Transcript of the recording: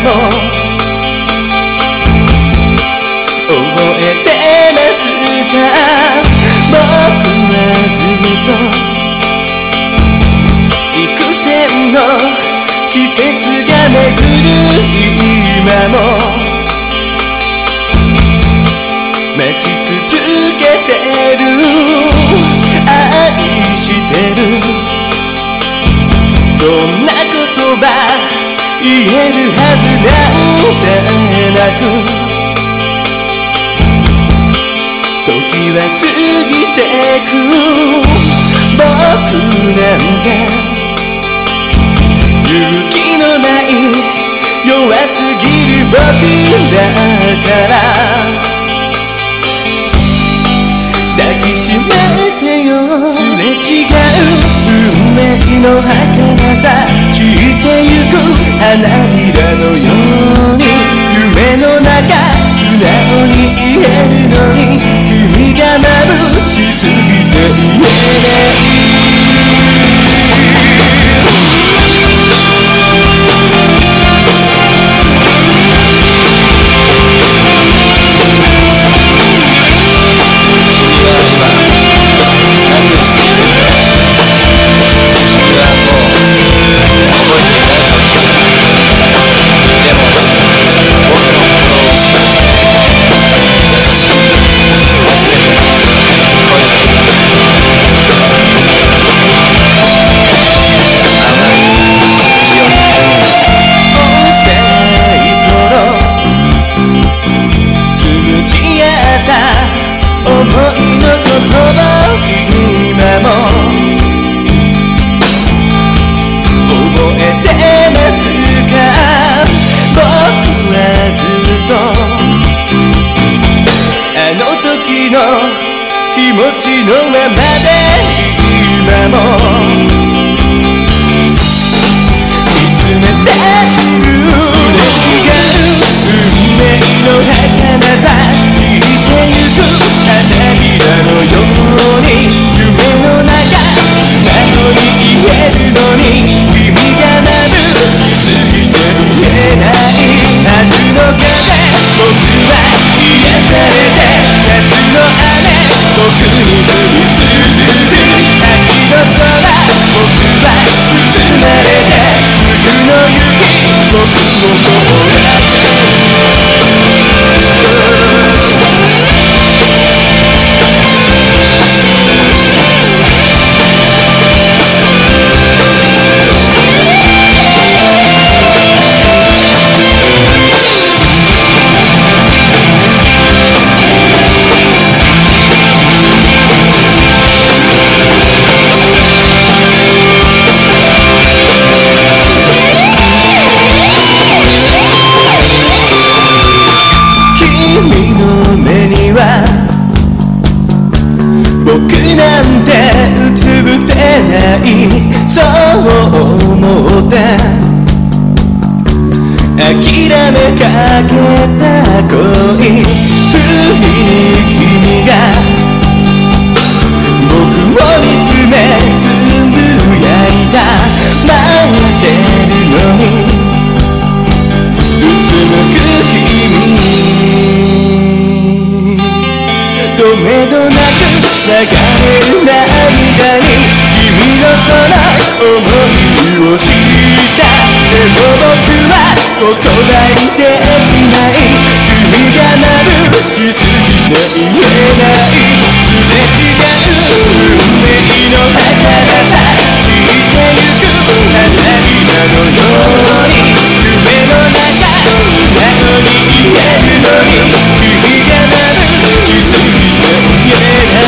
も。覚えてますか？僕はずっと幾千の季節が巡る今も。言えるはずなんてなく時は過ぎてく。僕なんて勇気のない弱すぎる僕だから抱きしめてよ。すれ違う運命の儚さ。く花のままで今もないそう思って諦めかけた恋不意に君が僕を見つめつぶやいた待ってるのにうつむく君とめどなく流れる涙にいいをしたでも僕は言葉にできない君が眩しすぎて言えないすれ違う運命の儚さ散いてゆく花びらのように夢の中なのに言えるのに君が眩しすぎて言えない